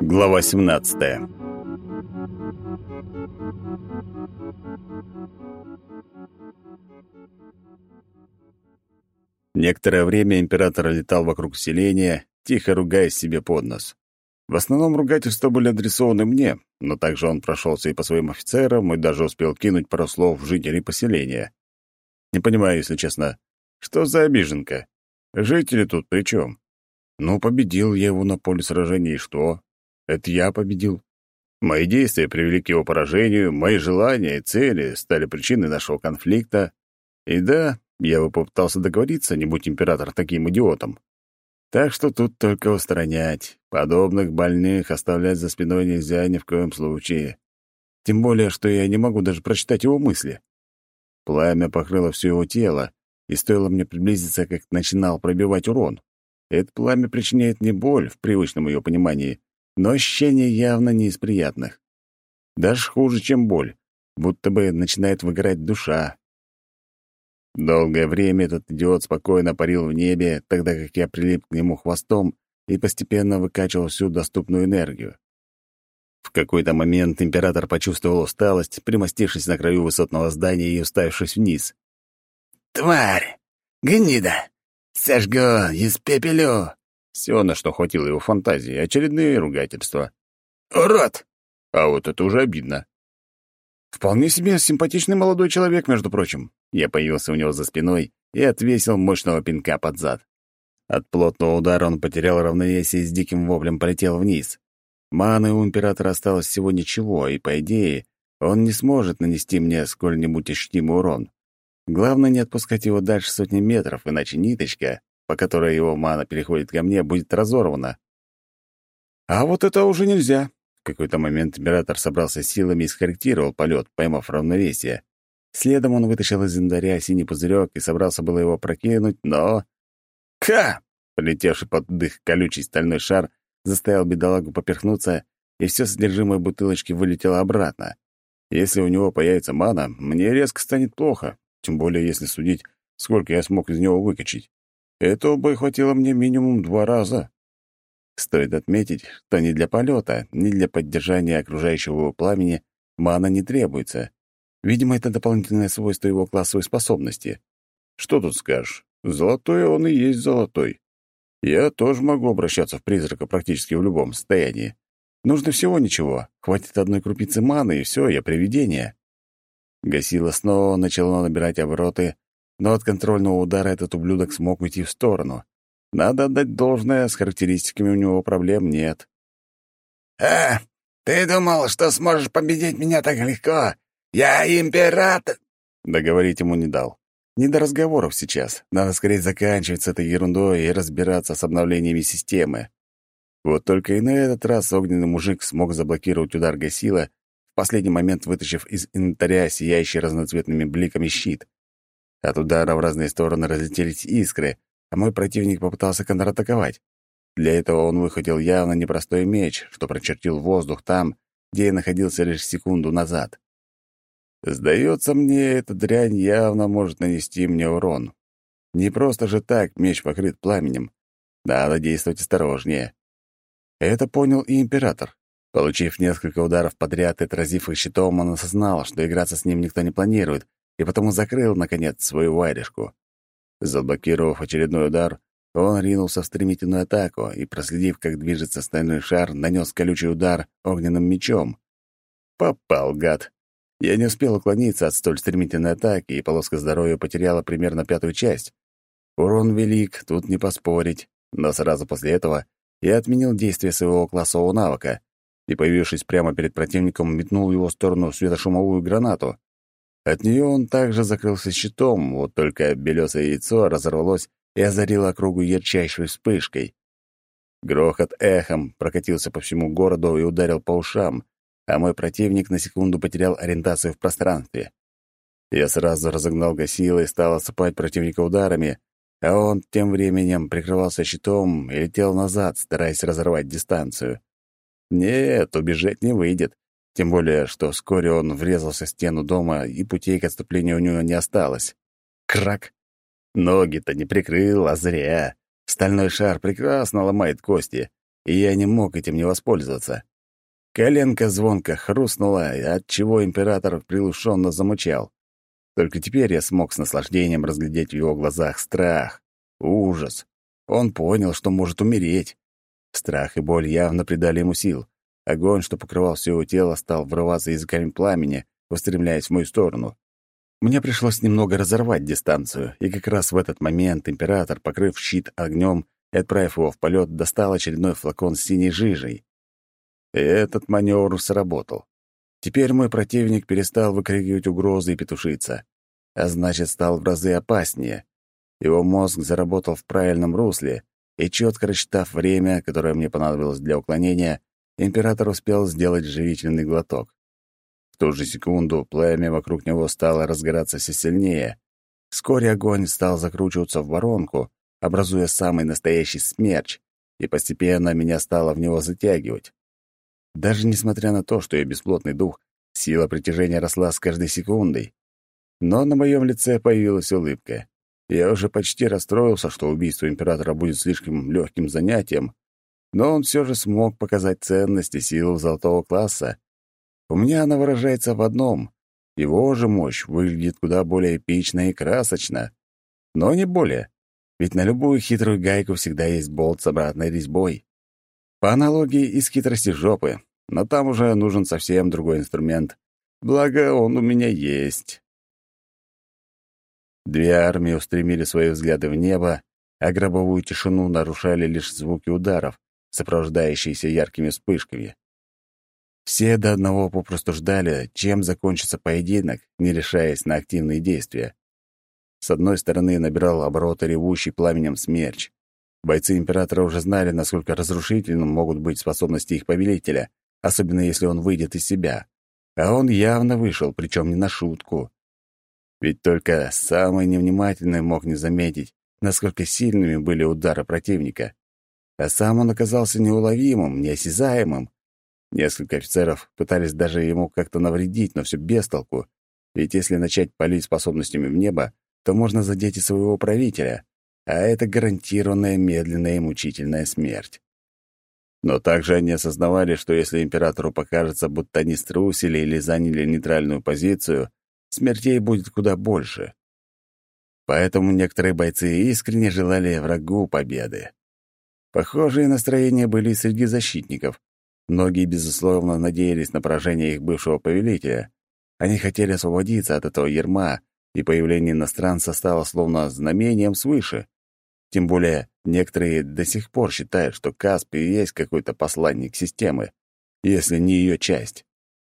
Глава 17 Некоторое время император летал вокруг селения, тихо ругаясь себе под нос. В основном ругательства были адресованы мне, но также он прошелся и по своим офицерам, и даже успел кинуть пару слов в жителей поселения. Не понимаю, если честно, что за обиженка? Жители тут при чем? Ну, победил я его на поле сражения, и что? Это я победил. Мои действия привели к его поражению, мои желания и цели стали причиной нашего конфликта. И да, я бы попытался договориться, не будь император таким идиотом. Так что тут только устранять. Подобных больных оставлять за спиной нельзя ни в коем случае. Тем более, что я не могу даже прочитать его мысли. Пламя покрыло все его тело, и стоило мне приблизиться, как начинал пробивать урон. Это пламя причиняет не боль в привычном ее понимании, но ощущение явно не из приятных. Даже хуже, чем боль, будто бы начинает выгорать душа, Долгое время этот идиот спокойно парил в небе, тогда как я прилип к нему хвостом и постепенно выкачивал всю доступную энергию. В какой-то момент император почувствовал усталость, примостившись на краю высотного здания и уставившись вниз. «Тварь! Гнида! Сожгу, испепелю!» Все, на что хватило его фантазии, очередные ругательства. «Урод!» А вот это уже обидно. Вполне себе симпатичный молодой человек, между прочим. Я появился у него за спиной и отвесил мощного пинка под зад. От плотного удара он потерял равновесие и с диким воплем полетел вниз. Маны у императора осталось всего ничего, и, по идее, он не сможет нанести мне сколь-нибудь ощутимый урон. Главное не отпускать его дальше сотни метров, иначе ниточка, по которой его мана переходит ко мне, будет разорвана. А вот это уже нельзя. В какой-то момент император собрался силами и скорректировал полет, поймав равновесие. Следом он вытащил из инвентаря синий пузырек и собрался было его прокинуть, но... Ка! Полетевший под дых колючий стальной шар заставил бедолагу поперхнуться, и все содержимое бутылочки вылетело обратно. Если у него появится мана, мне резко станет плохо, тем более если судить, сколько я смог из него выкачать. Этого бы хватило мне минимум два раза. Стоит отметить, что ни для полета, ни для поддержания окружающего пламени мана не требуется. Видимо, это дополнительное свойство его классовой способности. Что тут скажешь? Золотой он и есть золотой. Я тоже могу обращаться в призрака практически в любом состоянии. Нужно всего ничего. Хватит одной крупицы маны, и все, я привидение. Гасила снова начала набирать обороты, но от контрольного удара этот ублюдок смог уйти в сторону. Надо отдать должное, с характеристиками у него проблем нет. «А, ты думал, что сможешь победить меня так легко? Я император!» Договорить ему не дал. Не до разговоров сейчас. Надо скорее заканчивать с этой ерундой и разбираться с обновлениями системы. Вот только и на этот раз огненный мужик смог заблокировать удар Гасила, в последний момент вытащив из инвентаря сияющий разноцветными бликами щит. От удара в разные стороны разлетелись искры, а мой противник попытался контратаковать. Для этого он выхватил явно непростой меч, что прочертил воздух там, где я находился лишь секунду назад. Сдается мне, эта дрянь явно может нанести мне урон. Не просто же так меч покрыт пламенем. Надо действовать осторожнее. Это понял и император. Получив несколько ударов подряд и отразив их щитом, он осознал, что играться с ним никто не планирует, и потому закрыл, наконец, свою варежку. Заблокировав очередной удар, он ринулся в стремительную атаку и, проследив, как движется стальной шар, нанес колючий удар огненным мечом. Попал, гад. Я не успел уклониться от столь стремительной атаки, и полоска здоровья потеряла примерно пятую часть. Урон велик, тут не поспорить, но сразу после этого я отменил действие своего классового навыка и, появившись прямо перед противником, метнул в его сторону светошумовую гранату. От нее он также закрылся щитом, вот только белесое яйцо разорвалось и озарило округу ярчайшей вспышкой. Грохот эхом прокатился по всему городу и ударил по ушам, а мой противник на секунду потерял ориентацию в пространстве. Я сразу разогнал гасило и стал осыпать противника ударами, а он тем временем прикрывался щитом и летел назад, стараясь разорвать дистанцию. Нет, убежать не выйдет. Тем более, что вскоре он врезался в стену дома, и путей к отступлению у него не осталось. Крак! Ноги-то не прикрыл, а зря. Стальной шар прекрасно ломает кости, и я не мог этим не воспользоваться. Коленка звонко хрустнула, отчего император прилушенно замычал. Только теперь я смог с наслаждением разглядеть в его глазах страх, ужас. Он понял, что может умереть. Страх и боль явно придали ему сил. Огонь, что покрывал все его тело, стал врываться языками пламени, устремляясь в мою сторону. Мне пришлось немного разорвать дистанцию, и как раз в этот момент император, покрыв щит огнем и отправив его в полет, достал очередной флакон с синей жижей. И этот маневр сработал. Теперь мой противник перестал выкрикивать угрозы и петушиться, а значит, стал в разы опаснее. Его мозг заработал в правильном русле, и четко рассчитав время, которое мне понадобилось для уклонения, император успел сделать живительный глоток. В ту же секунду пламя вокруг него стало разгораться все сильнее. Вскоре огонь стал закручиваться в воронку, образуя самый настоящий смерч, и постепенно меня стало в него затягивать. Даже несмотря на то, что я бесплотный дух, сила притяжения росла с каждой секундой. Но на моем лице появилась улыбка. Я уже почти расстроился, что убийство императора будет слишком легким занятием, но он все же смог показать ценность и силу золотого класса. У меня она выражается в одном. Его же мощь выглядит куда более эпично и красочно. Но не более. Ведь на любую хитрую гайку всегда есть болт с обратной резьбой. По аналогии из хитрости жопы, но там уже нужен совсем другой инструмент. Благо, он у меня есть. Две армии устремили свои взгляды в небо, а гробовую тишину нарушали лишь звуки ударов, сопровождающиеся яркими вспышками. Все до одного попросту ждали, чем закончится поединок, не решаясь на активные действия. С одной стороны набирал обороты ревущий пламенем смерч. Бойцы Императора уже знали, насколько разрушительным могут быть способности их повелителя, особенно если он выйдет из себя. А он явно вышел, причем не на шутку. Ведь только самый невнимательный мог не заметить, насколько сильными были удары противника. А сам он оказался неуловимым, неосязаемым, Несколько офицеров пытались даже ему как-то навредить, но все без толку. Ведь если начать палить способностями в небо, то можно задеть и своего правителя, а это гарантированная медленная и мучительная смерть. Но также они осознавали, что если императору покажется, будто они струсили или заняли нейтральную позицию, смертей будет куда больше. Поэтому некоторые бойцы искренне желали врагу победы. Похожие настроения были и среди защитников, Многие, безусловно, надеялись на поражение их бывшего повелителя. Они хотели освободиться от этого ерма, и появление иностранца стало словно знамением свыше. Тем более, некоторые до сих пор считают, что Каспий есть какой-то посланник системы, если не ее часть.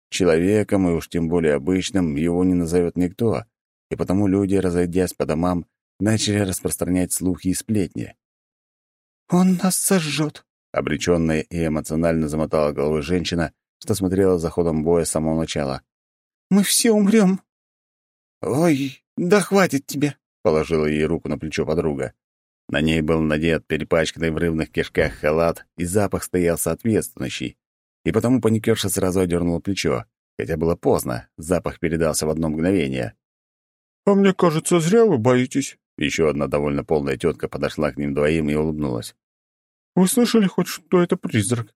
Человеком, и уж тем более обычным, его не назовет никто, и потому люди, разойдясь по домам, начали распространять слухи и сплетни. «Он нас сожжет», Обречённая и эмоционально замотала головой женщина, что смотрела за ходом боя с самого начала. «Мы все умрем». «Ой, да хватит тебе», — положила ей руку на плечо подруга. На ней был надет перепачканный в рыбных кишках халат, и запах стоял соответствующий. И потому паникерша сразу одернула плечо. Хотя было поздно, запах передался в одно мгновение. «А мне кажется, зря вы боитесь». Еще одна довольно полная тетка подошла к ним двоим и улыбнулась. Вы слышали хоть, что это призрак?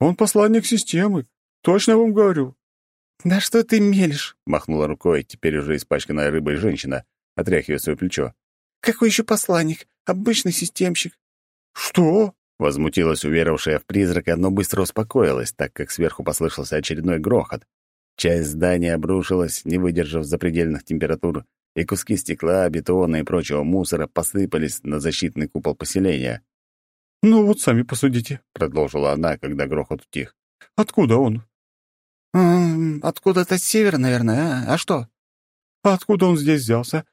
Он посланник системы. Точно вам говорю. Да что ты мелешь? Махнула рукой, теперь уже испачканная рыбой женщина, отряхивая свое плечо. Какой еще посланник? Обычный системщик. Что? Возмутилась уверовавшая в призрака, но быстро успокоилась, так как сверху послышался очередной грохот. Часть здания обрушилась, не выдержав запредельных температур, и куски стекла, бетона и прочего мусора посыпались на защитный купол поселения. «Ну вот сами посудите», — продолжила она, когда грохот утих. «Откуда он?» «Откуда-то с севера, наверное, а? А что?» «А откуда он здесь взялся?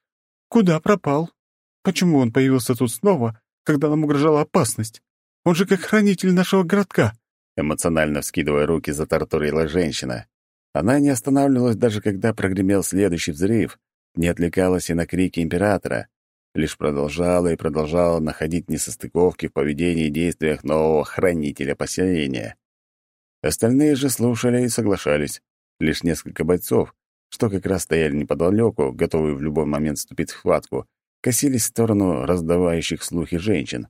Куда пропал? Почему он появился тут снова, когда нам угрожала опасность? Он же как хранитель нашего городка!» Эмоционально вскидывая руки, затартурила женщина. Она не останавливалась даже когда прогремел следующий взрыв, не отвлекалась и на крики императора, лишь продолжала и продолжала находить несостыковки в поведении и действиях нового хранителя поселения. Остальные же слушали и соглашались. Лишь несколько бойцов, что как раз стояли неподалеку, готовые в любой момент вступить в схватку, косились в сторону раздавающих слухи женщин.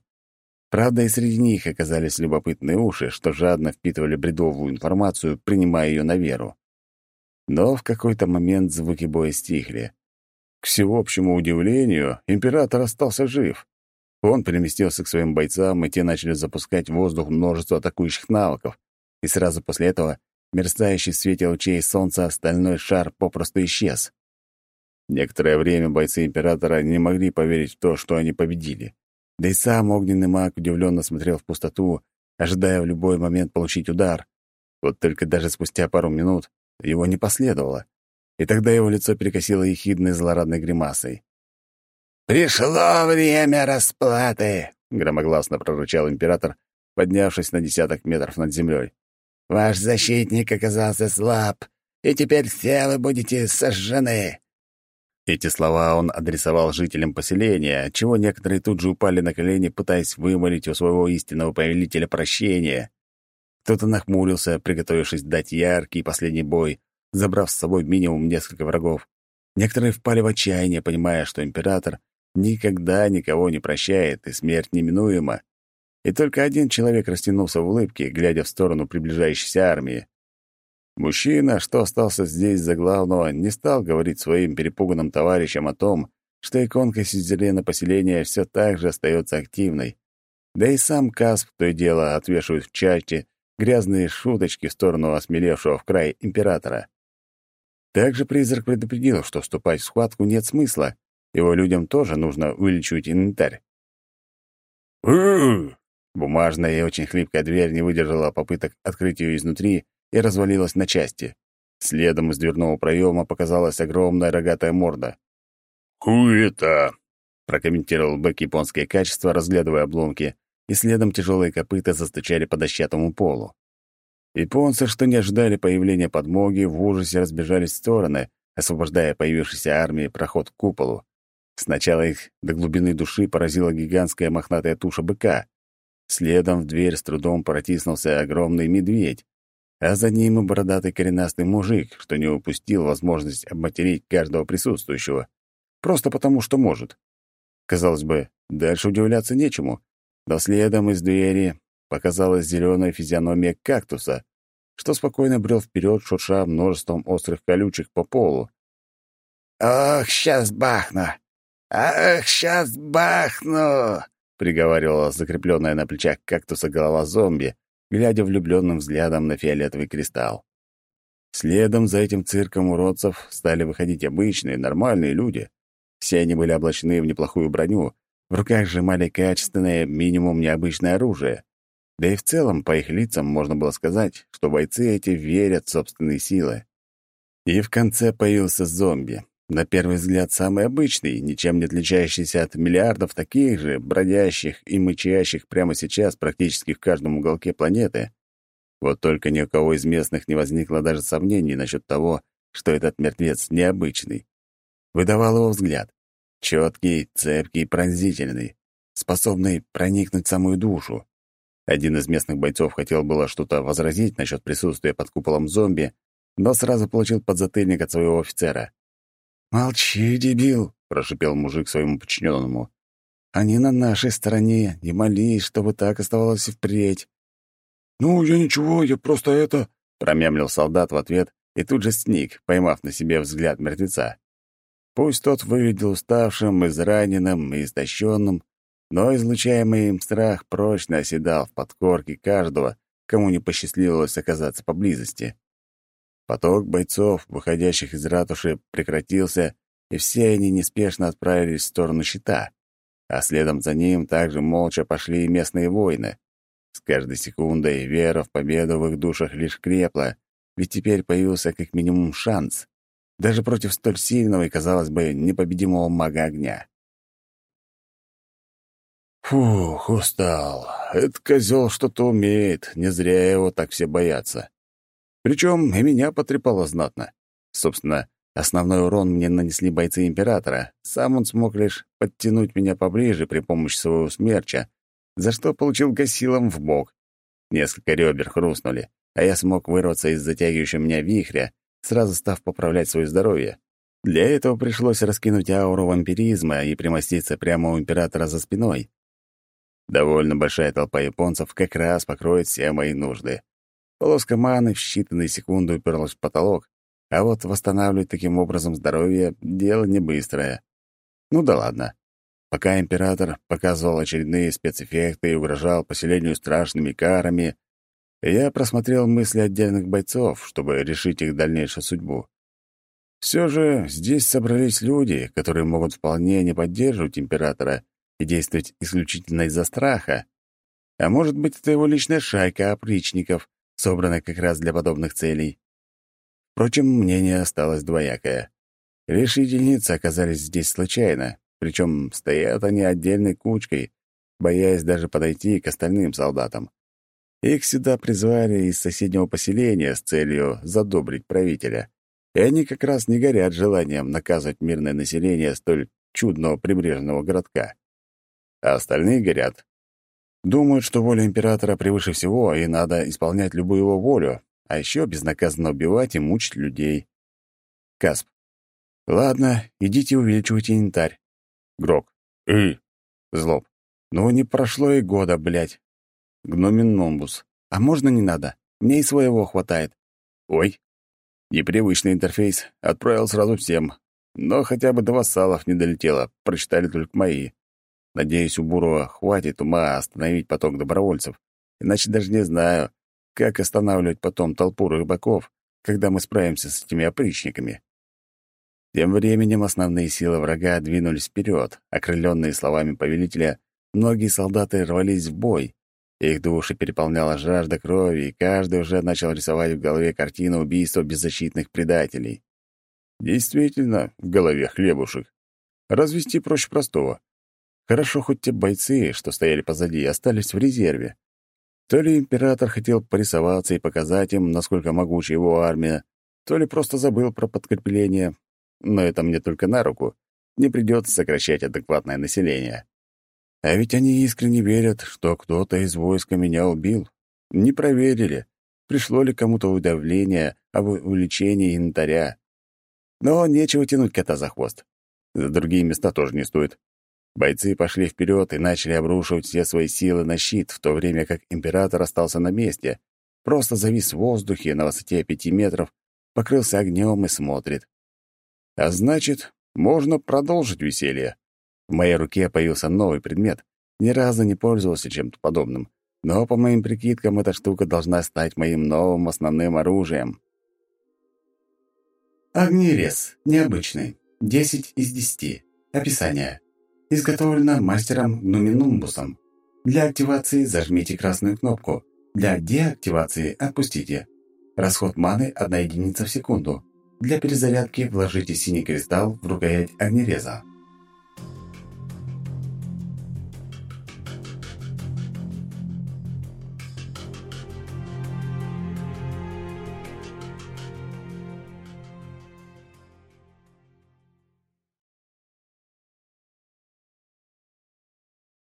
Правда, и среди них оказались любопытные уши, что жадно впитывали бредовую информацию, принимая ее на веру. Но в какой-то момент звуки боя стихли. К всеобщему удивлению, император остался жив. Он переместился к своим бойцам, и те начали запускать в воздух множество атакующих навыков. И сразу после этого мерцающий в свете лучей солнца стальной шар попросту исчез. Некоторое время бойцы императора не могли поверить в то, что они победили. Да и сам огненный маг удивленно смотрел в пустоту, ожидая в любой момент получить удар. Вот только даже спустя пару минут его не последовало, и тогда его лицо перекосило ехидной злорадной гримасой. «Пришло время расплаты!» — громогласно прорычал император, поднявшись на десяток метров над землей. «Ваш защитник оказался слаб, и теперь все вы будете сожжены. Эти слова он адресовал жителям поселения, отчего некоторые тут же упали на колени, пытаясь вымолить у своего истинного повелителя прощения. Кто-то нахмурился, приготовившись дать яркий последний бой, забрав с собой минимум несколько врагов. Некоторые впали в отчаяние, понимая, что император никогда никого не прощает, и смерть неминуема. И только один человек растянулся в улыбке, глядя в сторону приближающейся армии. Мужчина, что остался здесь за главного, не стал говорить своим перепуганным товарищам о том, что иконка сюзерена поселения все так же остается активной. Да и сам Касп то и дело отвешивает в чате грязные шуточки в сторону осмелевшего в край императора. Также призрак предупредил, что вступать в схватку нет смысла, его людям тоже нужно увеличивать инвентарь. Бумажная и очень хлипкая дверь не выдержала попыток открыть ее изнутри и развалилась на части. Следом из дверного проема показалась огромная рогатая морда. «Хуета!» — прокомментировал Бэк японские качества, разглядывая обломки, и следом тяжелые копыта застучали по дощатому полу. Японцы, что не ожидали появления подмоги, в ужасе разбежались в стороны, освобождая появившейся армии проход к куполу. Сначала их до глубины души поразила гигантская мохнатая туша быка. Следом в дверь с трудом протиснулся огромный медведь, а за ним и бородатый коренастый мужик, что не упустил возможность обматерить каждого присутствующего. Просто потому, что может. Казалось бы, дальше удивляться нечему. Но следом из двери показалась зеленая физиономия кактуса, что спокойно брел вперед, шурша множеством острых колючек по полу. «Ох, сейчас бахну! Ах, сейчас бахну!» — приговаривала закрепленная на плечах кактуса голова зомби, глядя влюбленным взглядом на фиолетовый кристалл. Следом за этим цирком уродцев стали выходить обычные, нормальные люди. Все они были облачены в неплохую броню, в руках сжимали качественное, минимум необычное оружие. Да и в целом, по их лицам можно было сказать, что бойцы эти верят в собственные силы. И в конце появился зомби. На первый взгляд самый обычный, ничем не отличающийся от миллиардов таких же, бродящих и мычащих прямо сейчас практически в каждом уголке планеты. Вот только ни у кого из местных не возникло даже сомнений насчет того, что этот мертвец необычный. Выдавал его взгляд. Четкий, цепкий, пронзительный, способный проникнуть в самую душу. Один из местных бойцов хотел было что-то возразить насчет присутствия под куполом зомби, но сразу получил подзатыльник от своего офицера. «Молчи, дебил!» — прошипел мужик своему подчиненному. «Они на нашей стороне. Не молись, чтобы так оставалось впредь». «Ну, я ничего, я просто это...» — промямлил солдат в ответ и тут же сник, поймав на себе взгляд мертвеца. Пусть тот выглядел уставшим, израненным и истощенным, но излучаемый им страх прочно оседал в подкорке каждого, кому не посчастливилось оказаться поблизости. Поток бойцов, выходящих из ратуши, прекратился, и все они неспешно отправились в сторону щита, а следом за ним также молча пошли и местные воины. С каждой секундой вера в победу в их душах лишь крепла, ведь теперь появился как минимум шанс, даже против столь сильного и, казалось бы, непобедимого мага огня. Фух, устал. Этот козел что-то умеет, не зря его так все боятся. Причем и меня потрепало знатно. Собственно, основной урон мне нанесли бойцы Императора. Сам он смог лишь подтянуть меня поближе при помощи своего смерча, за что получил гасилом в бок. Несколько ребер хрустнули, а я смог вырваться из затягивающего меня вихря, сразу став поправлять свое здоровье. Для этого пришлось раскинуть ауру вампиризма и примоститься прямо у Императора за спиной. Довольно большая толпа японцев как раз покроет все мои нужды. Полоска маны в считанные секунды уперлась в потолок, а вот восстанавливать таким образом здоровье — дело не быстрое. Ну да ладно. Пока император показывал очередные спецэффекты и угрожал поселению страшными карами, я просмотрел мысли отдельных бойцов, чтобы решить их дальнейшую судьбу. Все же здесь собрались люди, которые могут вполне не поддерживать императора и действовать исключительно из-за страха. А может быть, это его личная шайка опричников, собранная как раз для подобных целей. Впрочем, мнение осталось двоякое. Решительницы оказались здесь случайно, причем стоят они отдельной кучкой, боясь даже подойти к остальным солдатам. Их сюда призвали из соседнего поселения с целью задобрить правителя. И они как раз не горят желанием наказывать мирное население столь чудного прибрежного городка. А остальные горят. Думают, что воля императора превыше всего, и надо исполнять любую его волю, а еще безнаказанно убивать и мучить людей. Касп. Ладно, идите увеличивайте инвентарь. Грок. И. Злоб. Ну, не прошло и года, блядь. Гномин Номбус. А можно не надо? Мне и своего хватает. Ой. Непривычный интерфейс. Отправил сразу всем. Но хотя бы до вассалов не долетело. Прочитали только мои. Надеюсь, у Бурова хватит ума остановить поток добровольцев. Иначе даже не знаю, как останавливать потом толпу рыбаков, когда мы справимся с этими опричниками? Тем временем основные силы врага двинулись вперед. Окрыленные словами повелителя, многие солдаты рвались в бой. Их души переполняла жажда крови, и каждый уже начал рисовать в голове картину убийства беззащитных предателей. Действительно, в голове хлебушек. Развести проще простого. Хорошо, хоть те бойцы, что стояли позади, остались в резерве. То ли император хотел порисоваться и показать им, насколько могуча его армия, то ли просто забыл про подкрепление. Но это мне только на руку. Не придется сокращать адекватное население. А ведь они искренне верят, что кто-то из войска меня убил. Не проверили, пришло ли кому-то удавление об увеличении янтаря. Но нечего тянуть кота за хвост. За другие места тоже не стоит. Бойцы пошли вперед и начали обрушивать все свои силы на щит, в то время как император остался на месте, просто завис в воздухе на высоте пяти метров, покрылся огнем и смотрит. А значит, можно продолжить веселье. В моей руке появился новый предмет. Ни разу не пользовался чем-то подобным. Но, по моим прикидкам, эта штука должна стать моим новым основным оружием. Огнерез. Необычный. 10 из 10. Описание. Изготовлено мастером Нуминумбусом. Для активации зажмите красную кнопку. Для деактивации отпустите. Расход маны – 1 единица в секунду. Для перезарядки вложите синий кристалл в рукоять огнереза.